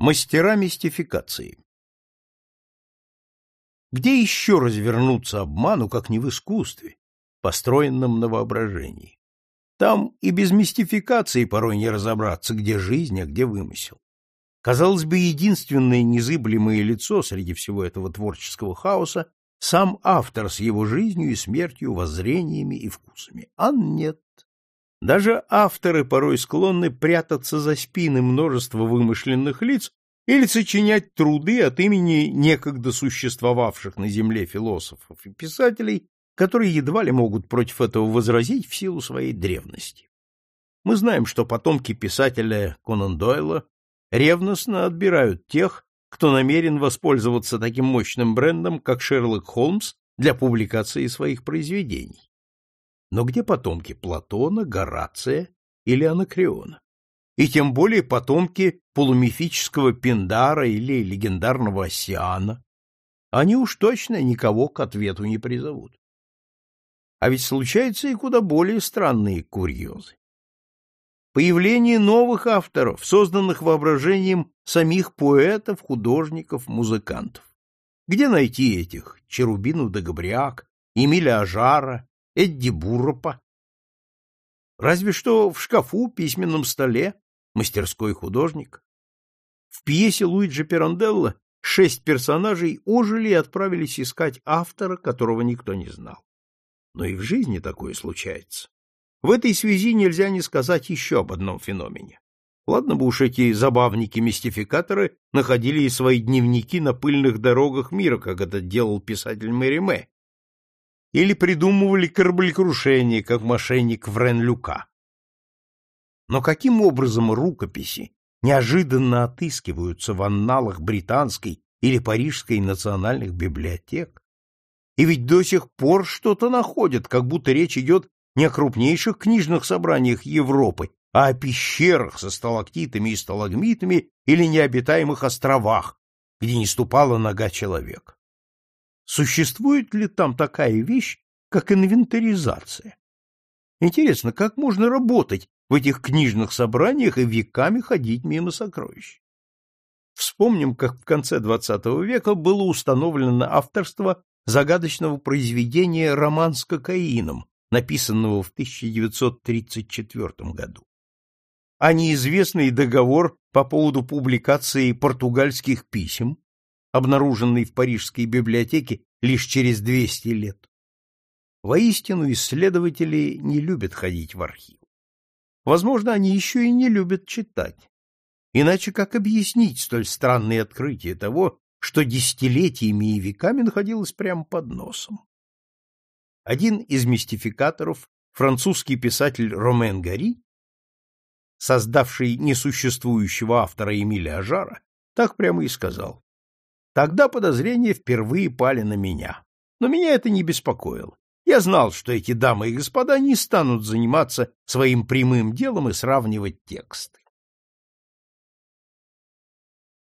Мастера мистификации Где еще развернуться обману, как не в искусстве, построенном на воображении? Там и без мистификации порой не разобраться, где жизнь, а где вымысел. Казалось бы, единственное незыблемое лицо среди всего этого творческого хаоса — сам автор с его жизнью и смертью, воззрениями и вкусами. А нет. Даже авторы порой склонны прятаться за спины множества вымышленных лиц или сочинять труды от имени некогда существовавших на земле философов и писателей, которые едва ли могут против этого возразить в силу своей древности. Мы знаем, что потомки писателя Конан Дойла ревностно отбирают тех, кто намерен воспользоваться таким мощным брендом, как Шерлок Холмс, для публикации своих произведений. Но где потомки Платона, Горация или Анакреона? И тем более потомки полумифического Пиндара или легендарного Оссиана. Они уж точно никого к ответу не призовут. А ведь случаются и куда более странные курьезы. Появление новых авторов, созданных воображением самих поэтов, художников, музыкантов. Где найти этих Черубину де Габриак, Эмиля Ажара, Эдди Бурропа. Разве что в шкафу, письменном столе, мастерской художник. В пьесе Луиджи Пиранделло шесть персонажей ожили и отправились искать автора, которого никто не знал. Но и в жизни такое случается. В этой связи нельзя не сказать еще об одном феномене. Ладно бы уж эти забавники-мистификаторы находили свои дневники на пыльных дорогах мира, как это делал писатель Мериме, или придумывали кораблекрушение, как мошенник Врен-Люка. Но каким образом рукописи неожиданно отыскиваются в анналах британской или парижской национальных библиотек? И ведь до сих пор что-то находят, как будто речь идет не о крупнейших книжных собраниях Европы, а о пещерах со сталактитами и сталагмитами или необитаемых островах, где не ступала нога человека. Существует ли там такая вещь, как инвентаризация? Интересно, как можно работать в этих книжных собраниях и веками ходить мимо сокровищ? Вспомним, как в конце XX века было установлено авторство загадочного произведения «Роман с кокаином», написанного в 1934 году. А неизвестный договор по поводу публикации португальских писем, обнаруженный в Парижской библиотеке лишь через 200 лет. Воистину, исследователи не любят ходить в архив. Возможно, они еще и не любят читать. Иначе как объяснить столь странные открытия того, что десятилетиями и веками находилось прямо под носом? Один из мистификаторов, французский писатель Ромен Гари, создавший несуществующего автора Эмиля Ажара, так прямо и сказал. Тогда подозрения впервые пали на меня. Но меня это не беспокоило. Я знал, что эти дамы и господа не станут заниматься своим прямым делом и сравнивать тексты.